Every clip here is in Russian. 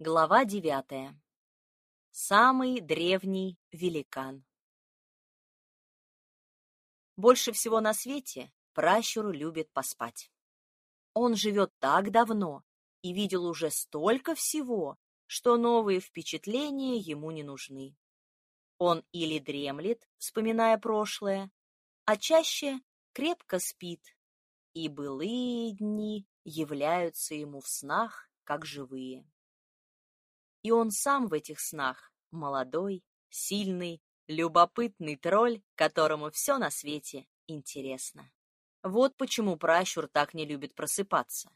Глава девятая. Самый древний великан. Больше всего на свете пращур любит поспать. Он живет так давно и видел уже столько всего, что новые впечатления ему не нужны. Он или дремлет, вспоминая прошлое, а чаще крепко спит, и былые дни являются ему в снах, как живые. И он сам в этих снах молодой, сильный, любопытный тролль, которому все на свете интересно. Вот почему пращур так не любит просыпаться.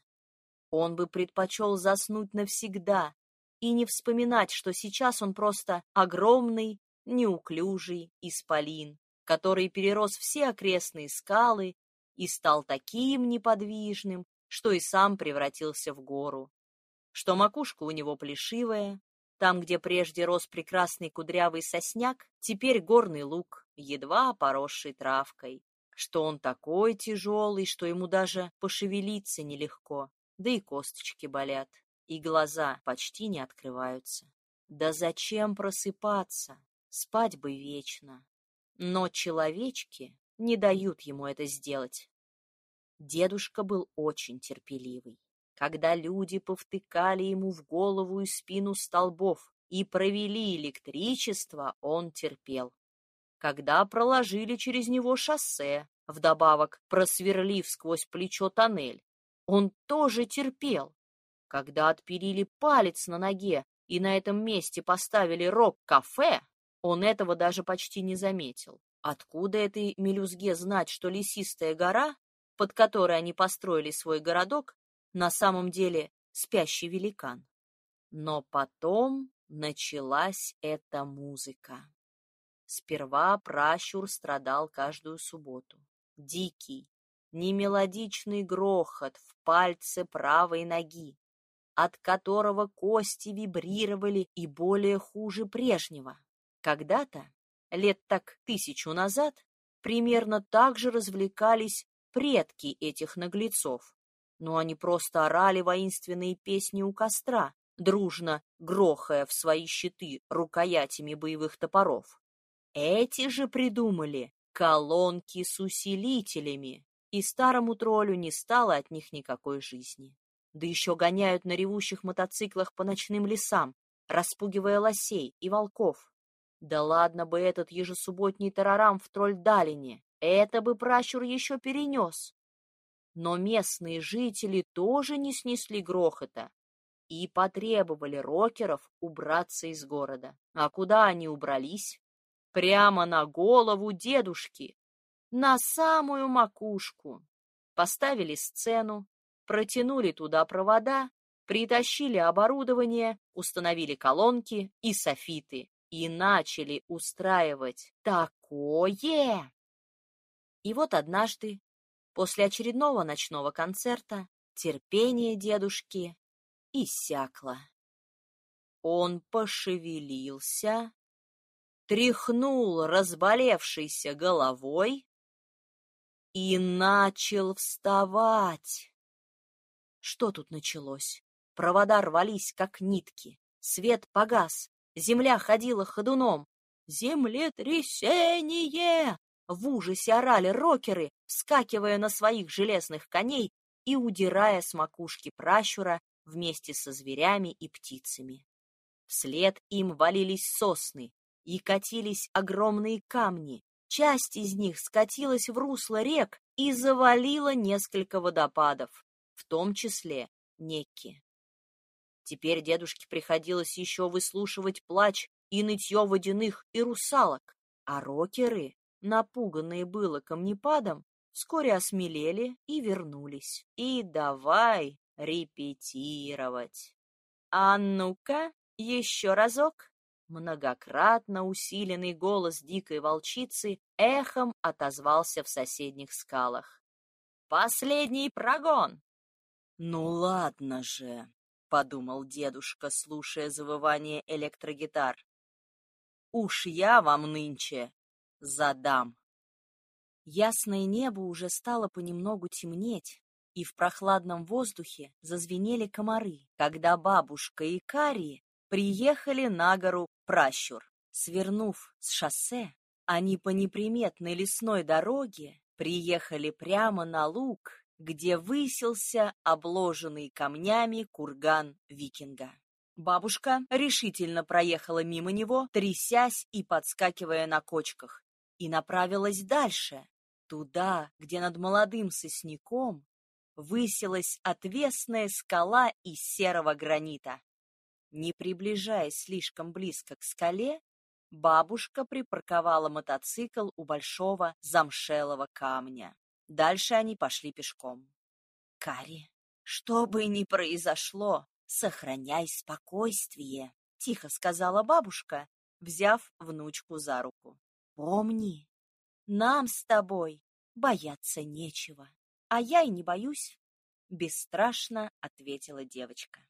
Он бы предпочел заснуть навсегда и не вспоминать, что сейчас он просто огромный, неуклюжий исполин, который перерос все окрестные скалы и стал таким неподвижным, что и сам превратился в гору, что макушка у него плешивая, там, где прежде рос прекрасный кудрявый сосняк, теперь горный луг, едва поросший травкой, что он такой тяжелый, что ему даже пошевелиться нелегко, да и косточки болят, и глаза почти не открываются. Да зачем просыпаться? Спать бы вечно. Но человечки не дают ему это сделать. Дедушка был очень терпеливый. Когда люди повтыкали ему в голову и спину столбов и провели электричество, он терпел. Когда проложили через него шоссе, вдобавок просверлив сквозь плечо тоннель, он тоже терпел. Когда отпилили палец на ноге и на этом месте поставили рок-кафе, он этого даже почти не заметил. Откуда этой мелюзге знать, что лесистая гора, под которой они построили свой городок, на самом деле спящий великан. Но потом началась эта музыка. Сперва пращур страдал каждую субботу. Дикий, немелодичный грохот в пальце правой ноги, от которого кости вибрировали и более хуже прежнего. Когда-то, лет так тысячу назад, примерно так же развлекались предки этих наглецов, но они просто орали воинственные песни у костра, дружно грохая в свои щиты рукоятями боевых топоров. Эти же придумали колонки с усилителями, и старому троллю не стало от них никакой жизни. Да еще гоняют на ревущих мотоциклах по ночным лесам, распугивая лосей и волков. Да ладно бы этот ежесубботний тарарам в Тролльдалине, это бы пращур еще перенес. Но местные жители тоже не снесли грохота и потребовали рокеров убраться из города. А куда они убрались? Прямо на голову дедушки, на самую макушку. Поставили сцену, протянули туда провода, притащили оборудование, установили колонки и софиты и начали устраивать такое. И вот однажды После очередного ночного концерта терпение дедушки иссякло. Он пошевелился, тряхнул разболевшейся головой и начал вставать. Что тут началось? Провода рвались, как нитки. Свет погас, земля ходила ходуном. «Землетрясение!» В ужасе орали рокеры, вскакивая на своих железных коней и удирая с макушки пращура вместе со зверями и птицами. Вслед им валились сосны и катились огромные камни. Часть из них скатилась в русло рек и завалила несколько водопадов, в том числе Некки. Теперь дедушке приходилось еще выслушивать плач и нытье водяных и русалок, а рокеры напуганные было камнепадом, вскоре осмелели и вернулись. И давай репетировать. А ну-ка, еще разок. Многократно усиленный голос дикой волчицы эхом отозвался в соседних скалах. «Последний прогон!» «Ну ладно же!» — подумал дедушка, слушая завывание электрогитар. «Уж я вам нынче задам. Ясное небо уже стало понемногу темнеть, и в прохладном воздухе зазвенели комары, когда бабушка и Кари приехали на гору Пращур. Свернув с шоссе, они по неприметной лесной дороге приехали прямо на луг, где высился обложенный камнями курган викинга. Бабушка решительно проехала мимо него, трясясь и подскакивая на кочках, и направилась дальше, туда, где над молодым сосняком высилась отвесная скала из серого гранита. Не приближаясь слишком близко к скале, бабушка припарковала мотоцикл у большого замшелого камня. Дальше они пошли пешком. «Кари, что бы ни произошло, сохраняй спокойствие», — тихо сказала бабушка, взяв внучку за руку. «Помни, нам с тобой бояться нечего, а я и не боюсь», — бесстрашно ответила девочка.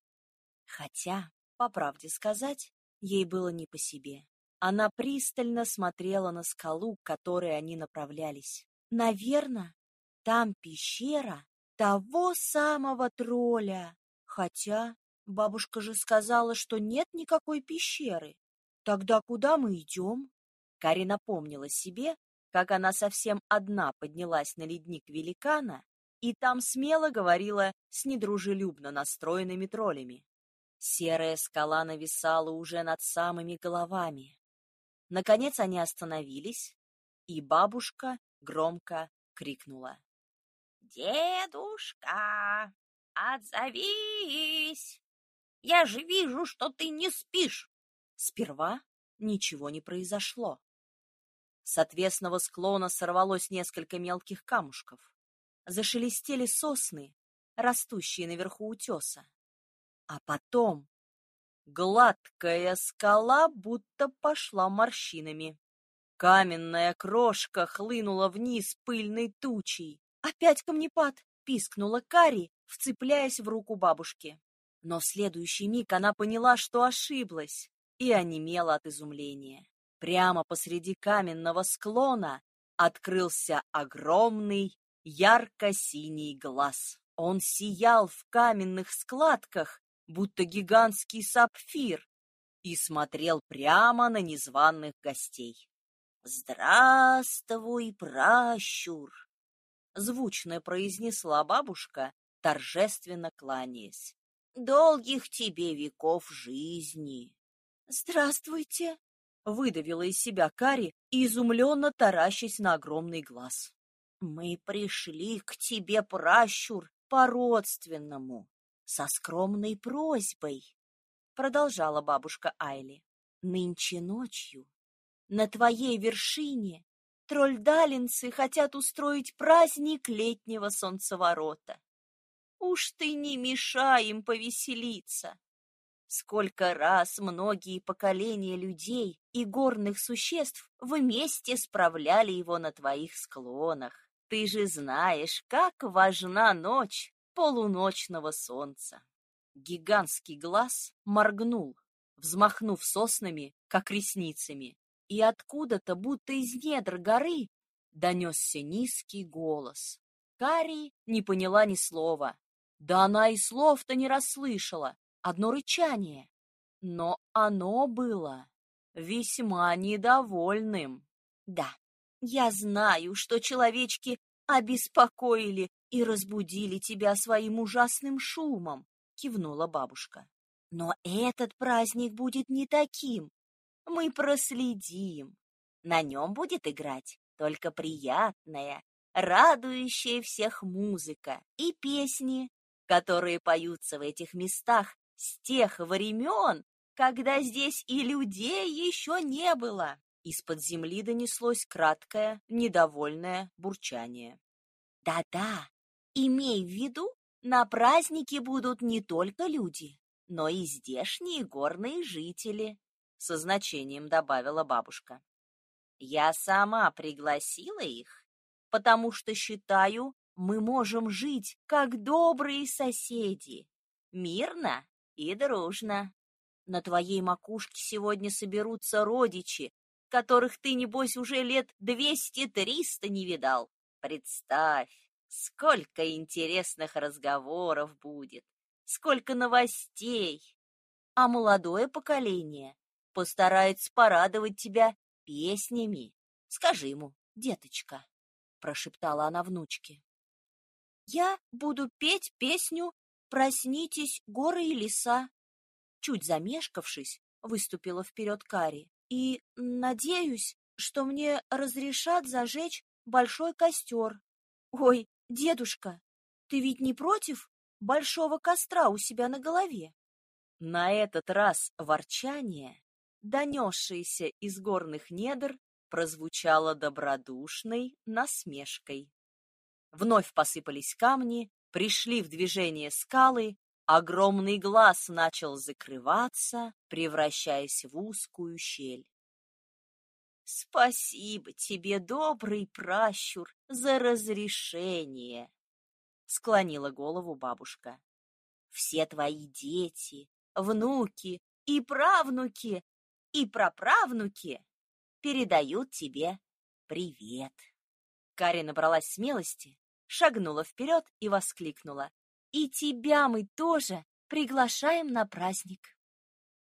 Хотя, по правде сказать, ей было не по себе. Она пристально смотрела на скалу, к которой они направлялись. Наверное, там пещера того самого тролля. Хотя бабушка же сказала, что нет никакой пещеры. Тогда куда мы идем? Кари напомнила себе, как она совсем одна поднялась на ледник великана и там смело говорила с недружелюбно настроенными троллями. Серая скала нависала уже над самыми головами. Наконец они остановились, и бабушка громко крикнула. «Дедушка, отзовись! Я же вижу, что ты не спишь!» Сперва ничего не произошло. С отвесного склона сорвалось несколько мелких камушков. Зашелестели сосны, растущие наверху утеса. А потом Гладкая скала будто пошла морщинами. Каменная крошка хлынула вниз пыльной тучей. «Опять камнепад!» — пискнула Кари, вцепляясь в руку бабушки. Но в следующий миг она поняла, что ошиблась, и онемела от изумления. Прямо посреди каменного склона открылся огромный ярко-синий глаз. Он сиял в каменных складках, будто гигантский сапфир, и смотрел прямо на незваных гостей. «Здравствуй, пращур!» — звучно произнесла бабушка, торжественно кланяясь. «Долгих тебе веков жизни!» «Здравствуйте!» — выдавила из себя Кари, изумленно таращась на огромный глаз. «Мы пришли к тебе, пращур, по-родственному со скромной просьбой, продолжала бабушка Айли. Нынче ночью на твоей вершине трольдалинцы хотят устроить праздник летнего солнцеворота. Уж ты не мешай им повеселиться. Сколько раз многие поколения людей и горных существ вместе справляли его на твоих склонах. Ты же знаешь, как важна ночь полуночного солнца. Гигантский глаз моргнул, взмахнув соснами, как ресницами, и откуда-то, будто из недр горы, донесся низкий голос. Кари не поняла ни слова. Да она и слов-то не расслышала, одно рычание. Но оно было весьма недовольным. Да, я знаю, что человечки обеспокоили и разбудили тебя своим ужасным шумом, кивнула бабушка. Но этот праздник будет не таким. Мы проследим. На нем будет играть только приятная, радующая всех музыка и песни, которые поются в этих местах с тех времен, когда здесь и людей еще не было. Из-под земли донеслось краткое, недовольное бурчание. Да-да, имей в виду, на празднике будут не только люди, но и здешние горные жители, со значением добавила бабушка. Я сама пригласила их, потому что считаю, мы можем жить как добрые соседи, мирно и дружно. На твоей макушке сегодня соберутся родичи, которых ты, небось, уже лет двести-триста не видал. Представь, Сколько интересных разговоров будет, сколько новостей. А молодое поколение постарается порадовать тебя песнями. Скажи ему, деточка, — прошептала она внучке. Я буду петь песню «Проснитесь, горы и леса». Чуть замешкавшись, выступила вперед Кари. И надеюсь, что мне разрешат зажечь большой костер. Ой, дедушка, ты ведь не против большого костра у себя на голове? На этот раз ворчание, донесшееся из горных недр, прозвучало добродушной насмешкой. Вновь посыпались камни, пришли в движение скалы, огромный глаз начал закрываться, превращаясь в узкую щель. «Спасибо тебе, добрый пращур, за разрешение!» — склонила голову бабушка. «Все твои дети, внуки и правнуки и праправнуки передают тебе привет!» Кари набралась смелости, шагнула вперед и воскликнула. «И тебя мы тоже приглашаем на праздник!»